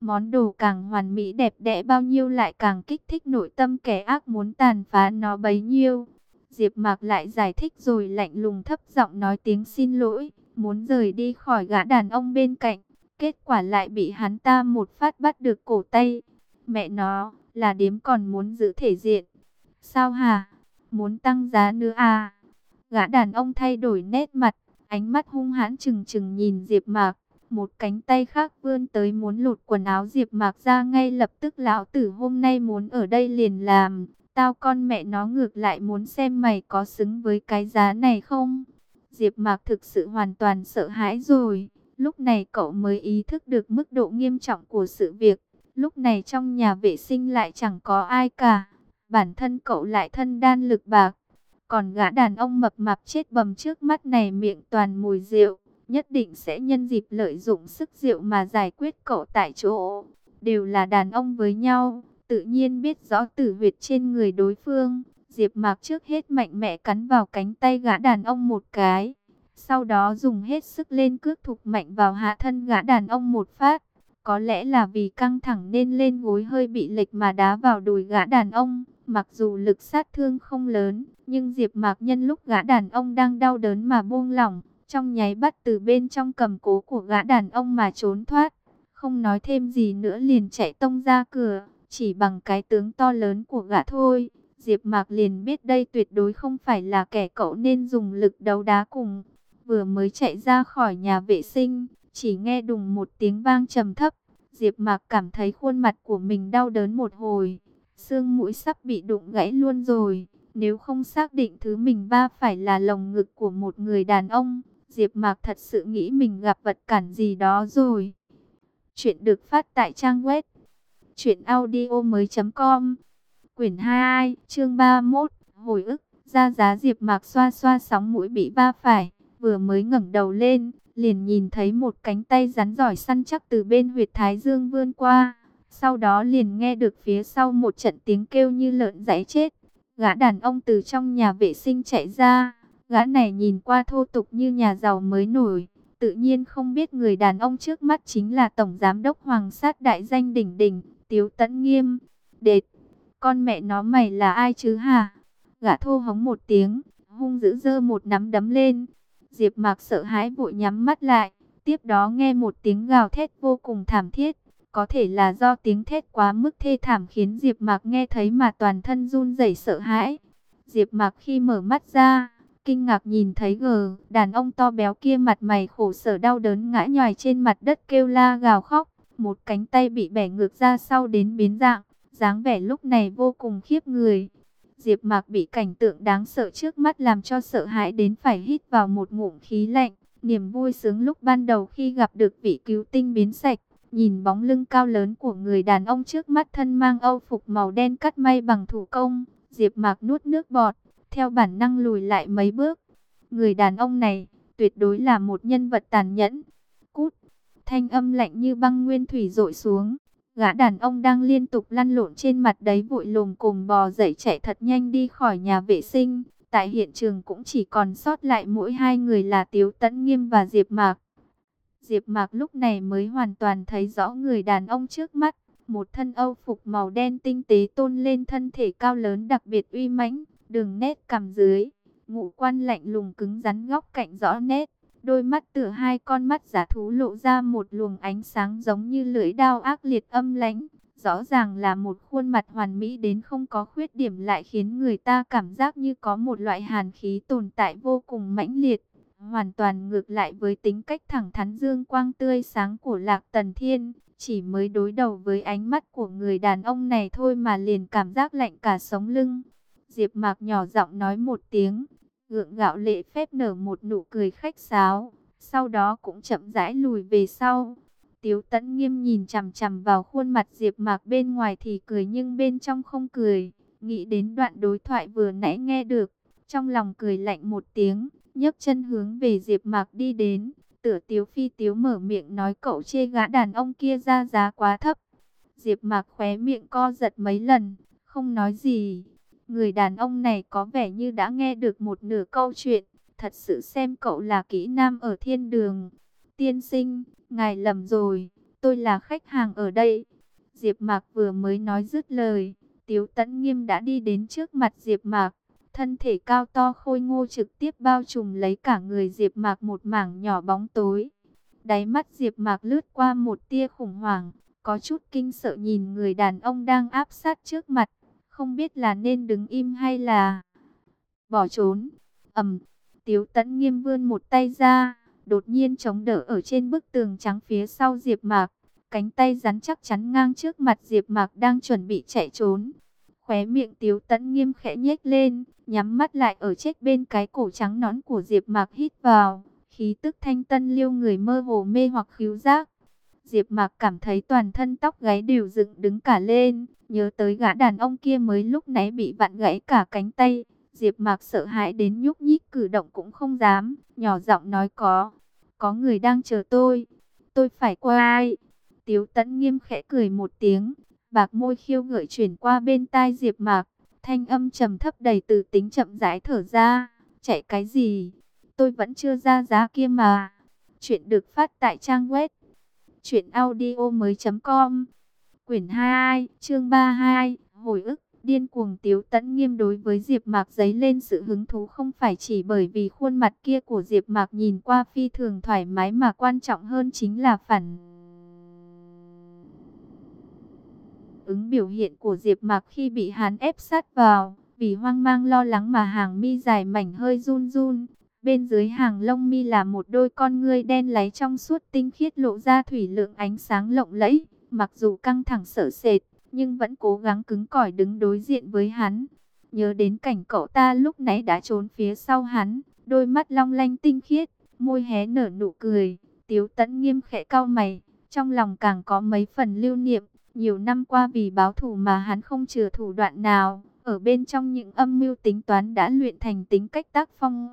Món đồ càng hoàn mỹ đẹp đẽ bao nhiêu lại càng kích thích nội tâm kẻ ác muốn tàn phá nó bấy nhiêu. Diệp Mạc lại giải thích rồi lạnh lùng thấp giọng nói tiếng xin lỗi, muốn rời đi khỏi gã đàn ông bên cạnh. Kết quả lại bị hắn ta một phát bắt được cổ tay. Mẹ nó, là điếm còn muốn giữ thể diện. Sao hả? Muốn tăng giá nữa à? Gã đàn ông thay đổi nét mặt, ánh mắt hung hãn chừng chừng nhìn Diệp Mạc. Một cánh tay khác vươn tới muốn lột quần áo Diệp Mạc ra ngay lập tức lão tử hôm nay muốn ở đây liền làm. Tao con mẹ nó ngược lại muốn xem mày có xứng với cái giá này không? Diệp Mạc thực sự hoàn toàn sợ hãi rồi. Lúc này cậu mới ý thức được mức độ nghiêm trọng của sự việc. Lúc này trong nhà vệ sinh lại chẳng có ai cả. Bản thân cậu lại thân đan lực bạc. Còn gã đàn ông mập mạp chết bầm trước mắt này miệng toàn mùi rượu. Nhất định sẽ nhân dịp lợi dụng sức rượu mà giải quyết cậu tại chỗ. Đều là đàn ông với nhau. Tự nhiên biết rõ tử huyệt trên người đối phương. Diệp mạc trước hết mạnh mẽ cắn vào cánh tay gã đàn ông một cái. Sau đó dùng hết sức lên cước thục mạnh vào hạ thân gã đàn ông một phát. Có lẽ là vì căng thẳng nên lên gối hơi bị lệch mà đá vào đùi gã đàn ông. Mặc dù lực sát thương không lớn, nhưng Diệp Mạc nhân lúc gã đàn ông đang đau đớn mà buông lỏng, trong nháy bắt từ bên trong cầm cố của gã đàn ông mà trốn thoát. Không nói thêm gì nữa liền chạy tông ra cửa, chỉ bằng cái tướng to lớn của gã thôi. Diệp Mạc liền biết đây tuyệt đối không phải là kẻ cậu nên dùng lực đấu đá cùng. Vừa mới chạy ra khỏi nhà vệ sinh, chỉ nghe đùng một tiếng vang trầm thấp. Diệp Mạc cảm thấy khuôn mặt của mình đau đớn một hồi, xương mũi sắp bị đụng gãy luôn rồi. Nếu không xác định thứ mình va phải là lồng ngực của một người đàn ông, Diệp Mạc thật sự nghĩ mình gặp vật cản gì đó rồi. Chuyện được phát tại trang web truyệnaudiomoi.com. Quyển 22, chương 31, hồi ức, ra giá Diệp Mạc xoa xoa sóng mũi bị va phải, vừa mới ngẩng đầu lên, liền nhìn thấy một cánh tay rắn giỏi săn chắc từ bên huyệt thái dương vươn qua. Sau đó liền nghe được phía sau một trận tiếng kêu như lợn giãy chết. Gã đàn ông từ trong nhà vệ sinh chạy ra. Gã này nhìn qua thô tục như nhà giàu mới nổi. tự nhiên không biết người đàn ông trước mắt chính là Tổng Giám đốc Hoàng sát đại danh đỉnh đỉnh, Tiếu Tấn Nghiêm. Đệt, con mẹ nó mày là ai chứ hả? Gã thô hống một tiếng, hung dữ dơ một nắm đấm lên. Diệp Mạc sợ hãi vội nhắm mắt lại, tiếp đó nghe một tiếng gào thét vô cùng thảm thiết. Có thể là do tiếng thét quá mức thê thảm khiến Diệp Mạc nghe thấy mà toàn thân run rẩy sợ hãi. Diệp Mạc khi mở mắt ra, kinh ngạc nhìn thấy gờ, đàn ông to béo kia mặt mày khổ sở đau đớn ngã nhòi trên mặt đất kêu la gào khóc, một cánh tay bị bẻ ngược ra sau đến biến dạng, dáng vẻ lúc này vô cùng khiếp người. Diệp Mạc bị cảnh tượng đáng sợ trước mắt làm cho sợ hãi đến phải hít vào một ngụm khí lạnh, niềm vui sướng lúc ban đầu khi gặp được vị cứu tinh biến sạch, nhìn bóng lưng cao lớn của người đàn ông trước mắt thân mang âu phục màu đen cắt may bằng thủ công, Diệp Mạc nuốt nước bọt, theo bản năng lùi lại mấy bước. Người đàn ông này, tuyệt đối là một nhân vật tàn nhẫn. Cút, thanh âm lạnh như băng nguyên thủy rội xuống. Gã đàn ông đang liên tục lăn lộn trên mặt đấy vội lồm cùng bò dậy chạy thật nhanh đi khỏi nhà vệ sinh. Tại hiện trường cũng chỉ còn sót lại mỗi hai người là Tiếu Tấn Nghiêm và Diệp Mạc. Diệp Mạc lúc này mới hoàn toàn thấy rõ người đàn ông trước mắt. Một thân âu phục màu đen tinh tế tôn lên thân thể cao lớn đặc biệt uy mãnh, đường nét cằm dưới, ngũ quan lạnh lùng cứng rắn góc cạnh rõ nét. Đôi mắt từ hai con mắt giả thú lộ ra một luồng ánh sáng giống như lưỡi đao ác liệt âm lãnh. Rõ ràng là một khuôn mặt hoàn mỹ đến không có khuyết điểm lại khiến người ta cảm giác như có một loại hàn khí tồn tại vô cùng mãnh liệt. Hoàn toàn ngược lại với tính cách thẳng thắn dương quang tươi sáng của Lạc Tần Thiên. Chỉ mới đối đầu với ánh mắt của người đàn ông này thôi mà liền cảm giác lạnh cả sống lưng. Diệp Mạc nhỏ giọng nói một tiếng, gượng gạo lệ phép nở một nụ cười khách sáo, sau đó cũng chậm rãi lùi về sau. Tiếu Tẫn Nghiêm nhìn chằm chằm vào khuôn mặt Diệp Mạc bên ngoài thì cười nhưng bên trong không cười, nghĩ đến đoạn đối thoại vừa nãy nghe được, trong lòng cười lạnh một tiếng, nhấc chân hướng về Diệp Mạc đi đến. Tựa Tiếu Phi Tiếu mở miệng nói cậu chê gã đàn ông kia ra giá quá thấp. Diệp Mạc khóe miệng co giật mấy lần, không nói gì. Người đàn ông này có vẻ như đã nghe được một nửa câu chuyện, thật sự xem cậu là kỹ nam ở thiên đường. Tiên sinh, ngài lầm rồi, tôi là khách hàng ở đây. Diệp Mạc vừa mới nói dứt lời, Tiếu Tấn Nghiêm đã đi đến trước mặt Diệp Mạc, thân thể cao to khôi ngô trực tiếp bao trùm lấy cả người Diệp Mạc một mảng nhỏ bóng tối. Đáy mắt Diệp Mạc lướt qua một tia khủng hoảng, có chút kinh sợ nhìn người đàn ông đang áp sát trước mặt không biết là nên đứng im hay là bỏ trốn. Ầm, Tiếu Tấn Nghiêm vươn một tay ra, đột nhiên chống đỡ ở trên bức tường trắng phía sau Diệp Mạc, cánh tay rắn chắc chắn ngang trước mặt Diệp Mạc đang chuẩn bị chạy trốn. Khóe miệng Tiếu Tấn Nghiêm khẽ nhếch lên, nhắm mắt lại ở chết bên cái cổ trắng nõn của Diệp Mạc hít vào, khí tức thanh tân liêu người mơ hồ mê hoặc khiếu giác. Diệp Mạc cảm thấy toàn thân tóc gáy đều dựng đứng cả lên, nhớ tới gã đàn ông kia mới lúc nãy bị vặn gãy cả cánh tay. Diệp Mạc sợ hãi đến nhúc nhích cử động cũng không dám, nhỏ giọng nói có, có người đang chờ tôi, tôi phải qua ai? Tiếu Tấn nghiêm khẽ cười một tiếng, bạc môi khiêu gợi chuyển qua bên tai Diệp Mạc, thanh âm trầm thấp đầy từ tính chậm rãi thở ra, chạy cái gì? Tôi vẫn chưa ra giá kia mà. Chuyện được phát tại trang web Chuyện audio mới com. Quyển 22, chương 32, hồi ức, điên cuồng tiếu tẫn nghiêm đối với Diệp Mạc giấy lên sự hứng thú không phải chỉ bởi vì khuôn mặt kia của Diệp Mạc nhìn qua phi thường thoải mái mà quan trọng hơn chính là phản ứng biểu hiện của Diệp Mạc khi bị hắn ép sát vào, vì hoang mang lo lắng mà hàng mi dài mảnh hơi run run, Bên dưới hàng lông mi là một đôi con ngươi đen láy trong suốt tinh khiết lộ ra thủy lượng ánh sáng lộng lẫy. Mặc dù căng thẳng sợ sệt, nhưng vẫn cố gắng cứng cỏi đứng đối diện với hắn. Nhớ đến cảnh cậu ta lúc nãy đã trốn phía sau hắn, đôi mắt long lanh tinh khiết, môi hé nở nụ cười. Tiếu tẫn nghiêm khẽ cau mày, trong lòng càng có mấy phần lưu niệm. Nhiều năm qua vì báo thù mà hắn không chừa thủ đoạn nào, ở bên trong những âm mưu tính toán đã luyện thành tính cách tác phong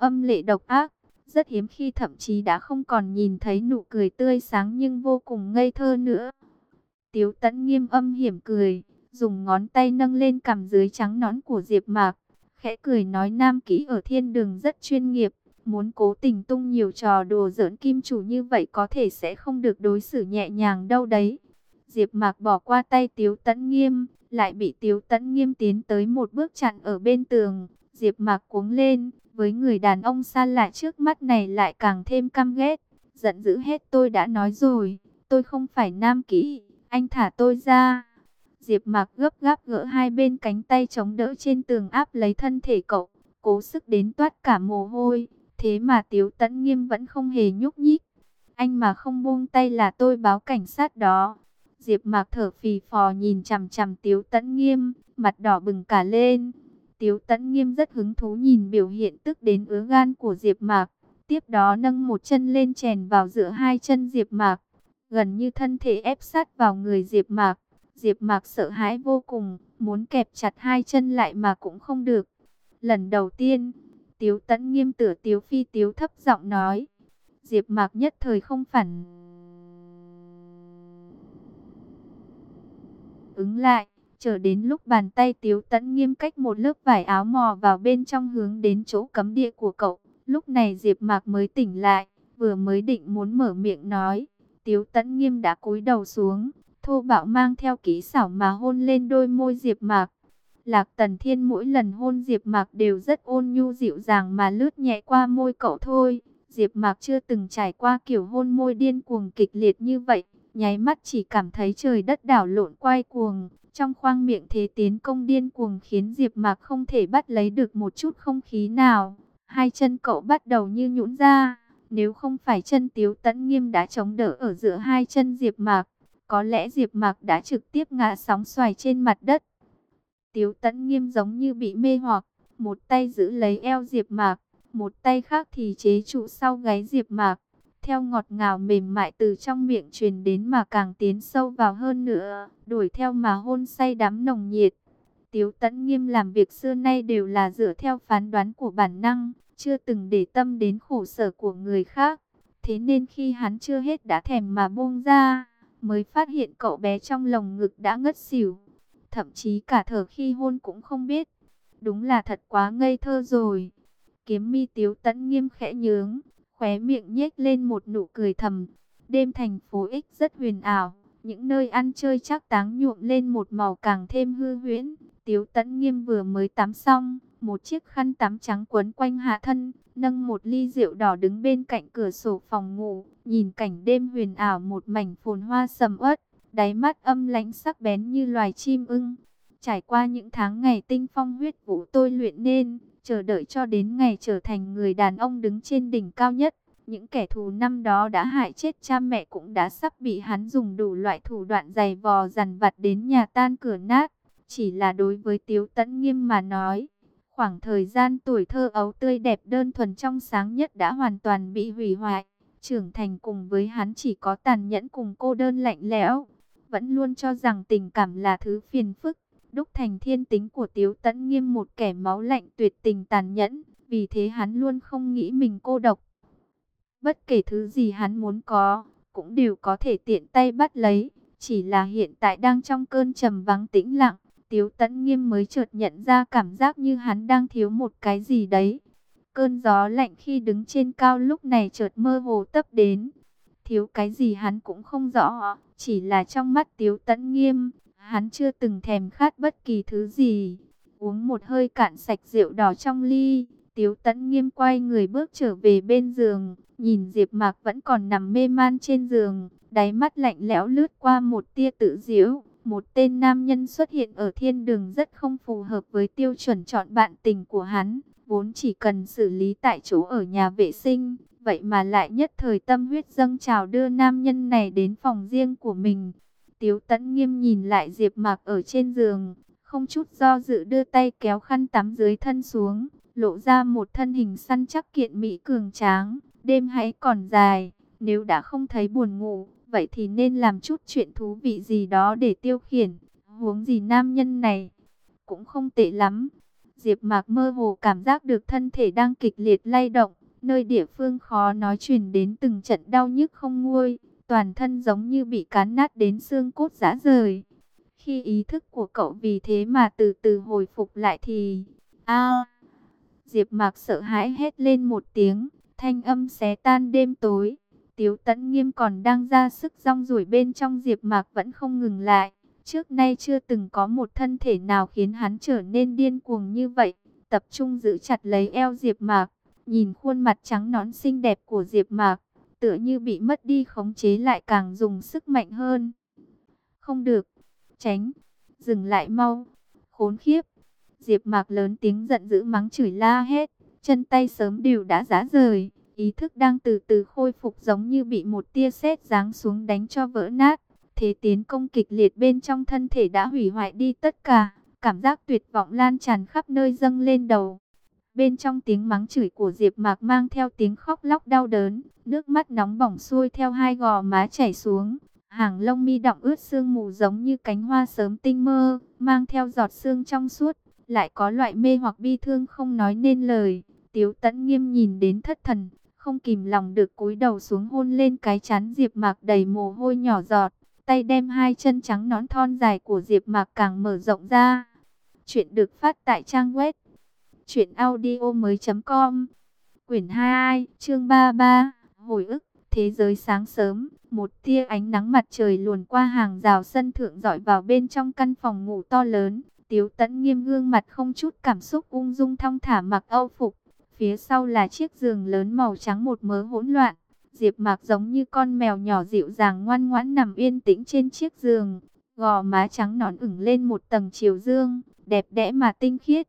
âm lệ độc ác, rất hiếm khi thậm chí đã không còn nhìn thấy nụ cười tươi sáng nhưng vô cùng ngây thơ nữa. Tiếu tẫn nghiêm âm hiểm cười, dùng ngón tay nâng lên cằm dưới trắng nón của Diệp Mạc, khẽ cười nói nam kỹ ở thiên đường rất chuyên nghiệp, muốn cố tình tung nhiều trò đùa giỡn kim chủ như vậy có thể sẽ không được đối xử nhẹ nhàng đâu đấy. Diệp Mạc bỏ qua tay Tiếu Tấn Nghiêm, lại bị Tiếu Tấn Nghiêm tiến tới một bước chặn ở bên tường. Diệp Mạc cuống lên, với người đàn ông xa lạ trước mắt này lại càng thêm căm ghét, giận dữ hết tôi đã nói rồi, tôi không phải nam kỹ, anh thả tôi ra. Diệp Mạc gấp gáp gỡ hai bên cánh tay chống đỡ trên tường áp lấy thân thể cậu, cố sức đến toát cả mồ hôi, thế mà Tiếu Tấn Nghiêm vẫn không hề nhúc nhích. Anh mà không buông tay là tôi báo cảnh sát đó. Diệp Mạc thở phì phò nhìn chằm chằm Tiếu Tấn Nghiêm, mặt đỏ bừng cả lên. Tiếu Tấn Nghiêm rất hứng thú nhìn biểu hiện tức đến ứa gan của Diệp Mạc, tiếp đó nâng một chân lên chèn vào giữa hai chân Diệp Mạc, gần như thân thể ép sát vào người Diệp Mạc. Diệp Mạc sợ hãi vô cùng, muốn kẹp chặt hai chân lại mà cũng không được. Lần đầu tiên, Tiếu Tấn Nghiêm tựa Tiếu Phi Tiếu thấp giọng nói, Diệp Mạc nhất thời không phản ứng lại, chờ đến lúc bàn tay Tiếu Tấn Nghiêm cách một lớp vải áo mò vào bên trong hướng đến chỗ cấm địa của cậu. Lúc này Diệp Mạc mới tỉnh lại, vừa mới định muốn mở miệng nói, Tiếu Tấn Nghiêm đã cúi đầu xuống, thô bạo mang theo kỹ xảo mà hôn lên đôi môi Diệp Mạc. Lạc Tần Thiên mỗi lần hôn Diệp Mạc đều rất ôn nhu dịu dàng mà lướt nhẹ qua môi cậu thôi. Diệp Mạc chưa từng trải qua kiểu hôn môi điên cuồng kịch liệt như vậy, nháy mắt chỉ cảm thấy trời đất đảo lộn quay cuồng, trong khoang miệng thế tiến công điên cuồng khiến Diệp Mạc không thể bắt lấy được một chút không khí nào. Hai chân cậu bắt đầu như nhũn ra, nếu không phải chân Tiếu Tấn Nghiêm đã chống đỡ ở giữa hai chân Diệp Mạc, có lẽ Diệp Mạc đã trực tiếp ngã sóng xoài trên mặt đất. Tiếu Tấn Nghiêm giống như bị mê hoặc, một tay giữ lấy eo Diệp Mạc, một tay khác thì chế trụ sau gáy Diệp Mạc. Theo ngọt ngào mềm mại từ trong miệng truyền đến mà càng tiến sâu vào hơn nữa, đuổi theo mà hôn say đắm nồng nhiệt. Tiếu Tẫn Nghiêm làm việc xưa nay đều là dựa theo phán đoán của bản năng, chưa từng để tâm đến khổ sở của người khác. Thế nên khi hắn chưa hết đã thèm mà buông ra, mới phát hiện cậu bé trong lồng ngực đã ngất xỉu. Thậm chí cả thở khi hôn cũng không biết. Đúng là thật quá ngây thơ rồi. Kiếm mi tiếu tẫn nghiêm khẽ nhướng, khóe miệng nhếch lên một nụ cười thầm. Đêm thành phố X rất huyền ảo, những nơi ăn chơi chắc táng nhuộm lên một màu càng thêm hư huyễn. Tiếu tẫn nghiêm vừa mới tắm xong, một chiếc khăn tắm trắng quấn quanh hạ thân, nâng một ly rượu đỏ đứng bên cạnh cửa sổ phòng ngủ, nhìn cảnh đêm huyền ảo một mảnh phồn hoa sầm uất, đáy mắt âm lãnh sắc bén như loài chim ưng. Trải qua những tháng ngày tinh phong huyết vũ tôi luyện nên, chờ đợi cho đến ngày trở thành người đàn ông đứng trên đỉnh cao nhất. Những kẻ thù năm đó đã hại chết cha mẹ cũng đã sắp bị hắn dùng đủ loại thủ đoạn dày vò dằn vặt đến nhà tan cửa nát. Chỉ là đối với Tiếu Tấn Nghiêm mà nói, khoảng thời gian tuổi thơ ấu tươi đẹp đơn thuần trong sáng nhất đã hoàn toàn bị hủy hoại. Trưởng thành cùng với hắn chỉ có tàn nhẫn cùng cô đơn lạnh lẽo, vẫn luôn cho rằng tình cảm là thứ phiền phức. Đúc thành thiên tính của Tiếu Tấn Nghiêm một kẻ máu lạnh tuyệt tình tàn nhẫn, vì thế hắn luôn không nghĩ mình cô độc. Bất kể thứ gì hắn muốn có, cũng đều có thể tiện tay bắt lấy, chỉ là hiện tại đang trong cơn trầm vắng tĩnh lặng, Tiếu Tấn Nghiêm mới chợt nhận ra cảm giác như hắn đang thiếu một cái gì đấy. Cơn gió lạnh khi đứng trên cao lúc này chợt mơ hồ tấp đến. Thiếu cái gì hắn cũng không rõ, chỉ là trong mắt Tiếu Tấn Nghiêm, hắn chưa từng thèm khát bất kỳ thứ gì. Uống một hơi cạn sạch rượu đỏ trong ly, Tiếu Tấn Nghiêm quay người bước trở về bên giường, nhìn Diệp Mạc vẫn còn nằm mê man trên giường, đáy mắt lạnh lẽo lướt qua một tia tự giễu. Một tên nam nhân xuất hiện ở thiên đường rất không phù hợp với tiêu chuẩn chọn bạn tình của hắn, vốn chỉ cần xử lý tại chỗ ở nhà vệ sinh, vậy mà lại nhất thời tâm huyết dâng trào đưa nam nhân này đến phòng riêng của mình. Tiếu tẫn nghiêm nhìn lại Diệp Mạc ở trên giường, không chút do dự đưa tay kéo khăn tắm dưới thân xuống, lộ ra một thân hình săn chắc kiện mỹ cường tráng, đêm hãy còn dài, nếu đã không thấy buồn ngủ, vậy thì nên làm chút chuyện thú vị gì đó để tiêu khiển, huống gì nam nhân này, cũng không tệ lắm. Diệp Mạc mơ hồ cảm giác được thân thể đang kịch liệt lay động, nơi địa phương khó nói truyền đến từng trận đau nhức không nguôi, toàn thân giống như bị cán nát đến xương cốt rã rời. Khi ý thức của cậu vì thế mà từ từ hồi phục lại thì A! Diệp Mạc sợ hãi hét lên một tiếng, thanh âm xé tan đêm tối. Tiếu Tấn Nghiêm còn đang ra sức rong ruổi bên trong Diệp Mạc vẫn không ngừng lại. Trước nay chưa từng có một thân thể nào khiến hắn trở nên điên cuồng như vậy. Tập trung giữ chặt lấy eo Diệp Mạc, nhìn khuôn mặt trắng nõn xinh đẹp của Diệp Mạc, tựa như bị mất đi khống chế lại càng dùng sức mạnh hơn. Không được, tránh, dừng lại mau, khốn khiếp. Diệp Mạc lớn tiếng giận dữ mắng chửi la hết, chân tay sớm đều đã rã rời, ý thức đang từ từ khôi phục giống như bị một tia sét giáng xuống đánh cho vỡ nát. Thế tiến công kịch liệt bên trong thân thể đã hủy hoại đi tất cả, cảm giác tuyệt vọng lan tràn khắp nơi dâng lên đầu. Bên trong tiếng mắng chửi của Diệp Mạc mang theo tiếng khóc lóc đau đớn, nước mắt nóng bỏng xuôi theo hai gò má chảy xuống, hàng lông mi đọng ướt sương mù giống như cánh hoa sớm tinh mơ, mang theo giọt sương trong suốt, lại có loại mê hoặc bi thương không nói nên lời. Tiếu Tấn Nghiêm nhìn đến thất thần, không kìm lòng được cúi đầu xuống hôn lên cái chán Diệp Mạc đầy mồ hôi nhỏ giọt, tay đem hai chân trắng nõn thon dài của Diệp Mạc càng mở rộng ra. Chuyện được phát tại trang web truyệnaudiomoi.com. Quyển 22, chương 33, hồi ức, thế giới sáng sớm, một tia ánh nắng mặt trời luồn qua hàng rào sân thượng dọi vào bên trong căn phòng ngủ to lớn. Tiếu Tấn Nghiêm gương mặt không chút cảm xúc ung dung thong thả mặc âu phục, phía sau là chiếc giường lớn màu trắng một mớ hỗn loạn. Diệp Mạc giống như con mèo nhỏ dịu dàng ngoan ngoãn nằm yên tĩnh trên chiếc giường, gò má trắng nõn ửng lên một tầng chiều dương, đẹp đẽ mà tinh khiết.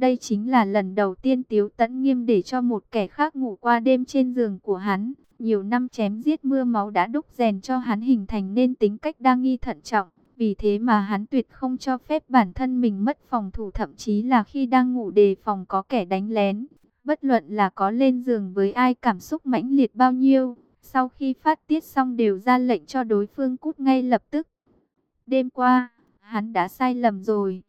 Đây chính là lần đầu tiên Tiếu Tấn Nghiêm để cho một kẻ khác ngủ qua đêm trên giường của hắn. Nhiều năm chém giết mưa máu đã đúc rèn cho hắn hình thành nên tính cách đa nghi thận trọng. Vì thế mà hắn tuyệt không cho phép bản thân mình mất phòng thủ thậm chí là khi đang ngủ đề phòng có kẻ đánh lén. Bất luận là có lên giường với ai cảm xúc mãnh liệt bao nhiêu, sau khi phát tiết xong đều ra lệnh cho đối phương cút ngay lập tức. Đêm qua, hắn đã sai lầm rồi.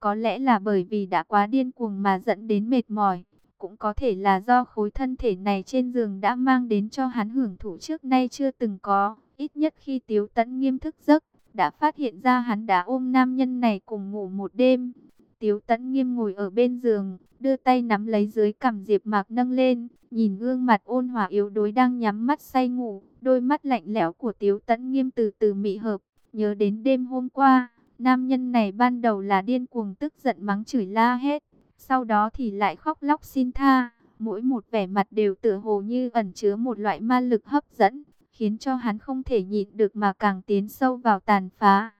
Có lẽ là bởi vì đã quá điên cuồng mà dẫn đến mệt mỏi. Cũng có thể là do khối thân thể này trên giường đã mang đến cho hắn hưởng thụ trước nay chưa từng có. Ít nhất khi Tiếu Tấn nghiêm thức giấc, đã phát hiện ra hắn đã ôm nam nhân này cùng ngủ một đêm. Tiếu Tấn nghiêm ngồi ở bên giường, đưa tay nắm lấy dưới cằm Diệp Mạc nâng lên, nhìn gương mặt ôn hòa yếu đuối đang nhắm mắt say ngủ, đôi mắt lạnh lẽo của Tiếu Tấn nghiêm từ từ mị hợp, nhớ đến đêm hôm qua, nam nhân này ban đầu là điên cuồng tức giận mắng chửi la hết, sau đó thì lại khóc lóc xin tha, mỗi một vẻ mặt đều tựa hồ như ẩn chứa một loại ma lực hấp dẫn, khiến cho hắn không thể nhịn được mà càng tiến sâu vào tàn phá.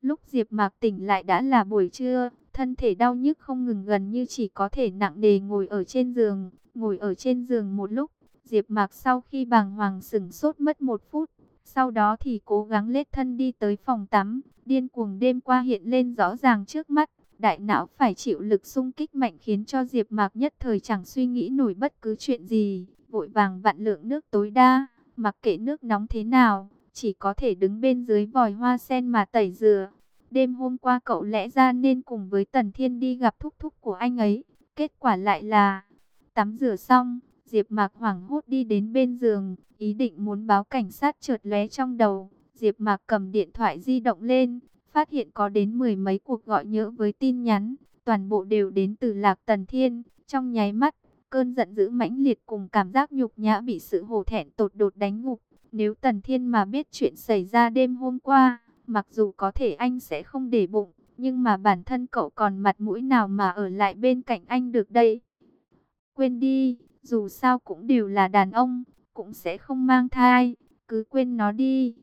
Lúc Diệp Mạc tỉnh lại đã là buổi trưa, thân thể đau nhức không ngừng gần như chỉ có thể nặng nề ngồi ở trên giường, ngồi ở trên giường một lúc, Diệp Mạc sau khi bàng hoàng sững sốt mất một phút, sau đó thì cố gắng lết thân đi tới phòng tắm, điên cuồng đêm qua hiện lên rõ ràng trước mắt, đại não phải chịu lực xung kích mạnh khiến cho Diệp Mạc nhất thời chẳng suy nghĩ nổi bất cứ chuyện gì, vội vàng vặn lượng nước tối đa, mặc kệ nước nóng thế nào, chỉ có thể đứng bên dưới vòi hoa sen mà tẩy rửa. Đêm hôm qua cậu lẽ ra nên cùng với Tần Thiên đi gặp thúc thúc của anh ấy. Kết quả lại là tắm rửa xong, Diệp Mạc hoảng hốt đi đến bên giường, ý định muốn báo cảnh sát chợt lóe trong đầu. Diệp Mạc cầm điện thoại di động lên, phát hiện có đến mười mấy cuộc gọi nhỡ với tin nhắn, toàn bộ đều đến từ Lạc Tần Thiên. Trong nháy mắt, cơn giận dữ mãnh liệt cùng cảm giác nhục nhã bị sự hổ thẹn tột đột đánh ngục. Nếu Tần Thiên mà biết chuyện xảy ra đêm hôm qua, Mặc dù có thể anh sẽ không để bụng, nhưng mà bản thân cậu còn mặt mũi nào mà ở lại bên cạnh anh được đây. Quên đi, dù sao cũng đều là đàn ông, cũng sẽ không mang thai, cứ quên nó đi.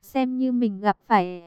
Xem như mình gặp phải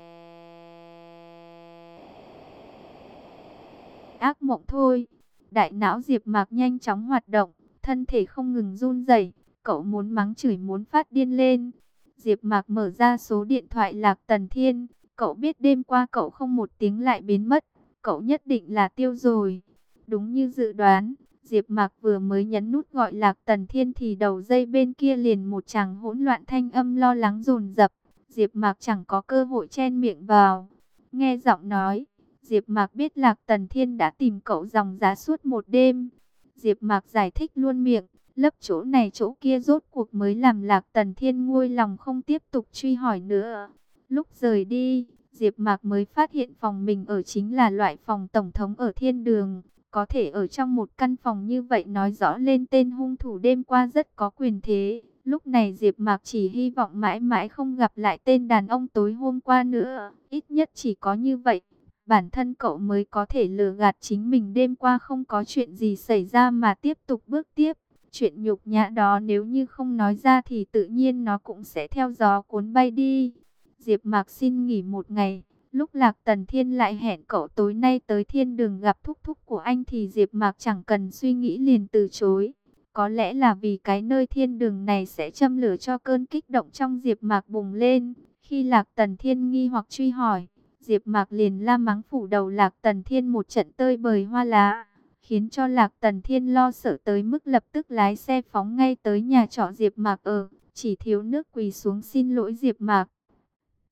ác mộng thôi. Đại não Diệp Mạc nhanh chóng hoạt động, thân thể không ngừng run rẩy, cậu muốn mắng chửi muốn phát điên lên, Diệp Mạc mở ra số điện thoại Lạc Tần Thiên, cậu biết đêm qua cậu không một tiếng lại biến mất, cậu nhất định là tiêu rồi. Đúng như dự đoán, Diệp Mạc vừa mới nhấn nút gọi Lạc Tần Thiên thì đầu dây bên kia liền một tràng hỗn loạn thanh âm lo lắng dồn dập. Diệp Mạc chẳng có cơ hội chen miệng vào. Nghe giọng nói, Diệp Mạc biết Lạc Tần Thiên đã tìm cậu dòng giá suốt một đêm. Diệp Mạc giải thích luôn miệng, lấp chỗ này chỗ kia rốt cuộc mới làm Lạc Tần Thiên nguôi lòng không tiếp tục truy hỏi nữa. Lúc rời đi, Diệp Mạc mới phát hiện phòng mình ở chính là loại phòng tổng thống ở thiên đường. Có thể ở trong một căn phòng như vậy nói rõ lên tên hung thủ đêm qua rất có quyền thế. Lúc này Diệp Mạc chỉ hy vọng mãi mãi không gặp lại tên đàn ông tối hôm qua nữa. Ít nhất chỉ có như vậy, bản thân cậu mới có thể lừa gạt chính mình đêm qua không có chuyện gì xảy ra mà tiếp tục bước tiếp. Chuyện nhục nhã đó nếu như không nói ra thì tự nhiên nó cũng sẽ theo gió cuốn bay đi. Diệp Mạc xin nghỉ một ngày. Lúc Lạc Tần Thiên lại hẹn cậu tối nay tới thiên đường gặp thúc thúc của anh thì Diệp Mạc chẳng cần suy nghĩ liền từ chối. Có lẽ là vì cái nơi thiên đường này sẽ châm lửa cho cơn kích động trong Diệp Mạc bùng lên. Khi Lạc Tần Thiên nghi hoặc truy hỏi, Diệp Mạc liền la mắng phủ đầu Lạc Tần Thiên một trận tơi bời hoa lá, khiến cho Lạc Tần Thiên lo sợ tới mức lập tức lái xe phóng ngay tới nhà trọ Diệp Mạc ở, chỉ thiếu nước quỳ xuống xin lỗi Diệp Mạc.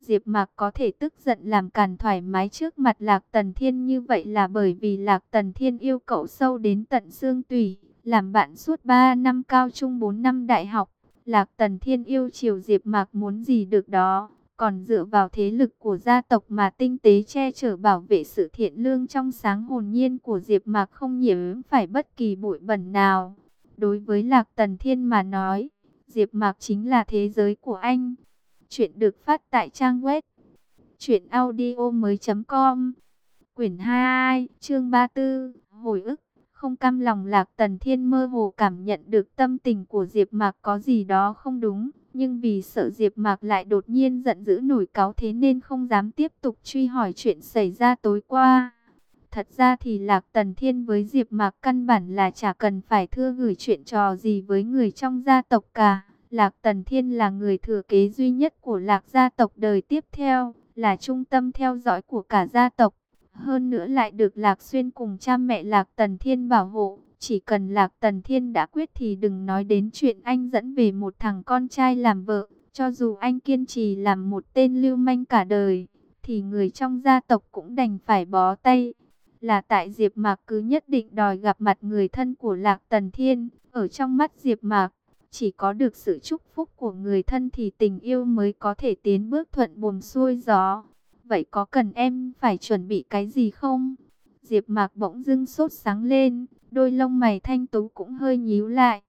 Diệp Mạc có thể tức giận làm càn thoải mái trước mặt Lạc Tần Thiên như vậy là bởi vì Lạc Tần Thiên yêu cậu sâu đến tận xương tủy, làm bạn suốt 3 năm cao trung 4 năm đại học. Lạc Tần Thiên yêu chiều Diệp Mạc muốn gì được đó, còn dựa vào thế lực của gia tộc mà tinh tế che chở bảo vệ sự thiện lương trong sáng hồn nhiên của Diệp Mạc không nhiễm phải bất kỳ bụi bẩn nào. Đối với Lạc Tần Thiên mà nói, Diệp Mạc chính là thế giới của anh. Chuyện được phát tại trang web truyệnaudiomoi.com. Quyển 22, chương 34, hồi ức. Không cam lòng Lạc Tần Thiên mơ hồ cảm nhận được tâm tình của Diệp Mạc có gì đó không đúng, nhưng vì sợ Diệp Mạc lại đột nhiên giận dữ nổi cáo thế nên không dám tiếp tục truy hỏi chuyện xảy ra tối qua. Thật ra thì Lạc Tần Thiên với Diệp Mạc căn bản là chả cần phải thưa gửi chuyện trò gì với người trong gia tộc cả. Lạc Tần Thiên là người thừa kế duy nhất của Lạc gia tộc đời tiếp theo, là trung tâm theo dõi của cả gia tộc. Hơn nữa lại được Lạc Xuyên cùng cha mẹ Lạc Tần Thiên bảo hộ. Chỉ cần Lạc Tần Thiên đã quyết thì đừng nói đến chuyện anh dẫn về một thằng con trai làm vợ. Cho dù anh kiên trì làm một tên lưu manh cả đời, thì người trong gia tộc cũng đành phải bó tay. Là tại Diệp Mạc cứ nhất định đòi gặp mặt người thân của Lạc Tần Thiên. Ở trong mắt Diệp Mạc, chỉ có được sự chúc phúc của người thân thì tình yêu mới có thể tiến bước thuận buồm xuôi gió. Vậy có cần em phải chuẩn bị cái gì không? Diệp Mạc bỗng dưng sốt sáng lên, đôi lông mày thanh tú cũng hơi nhíu lại.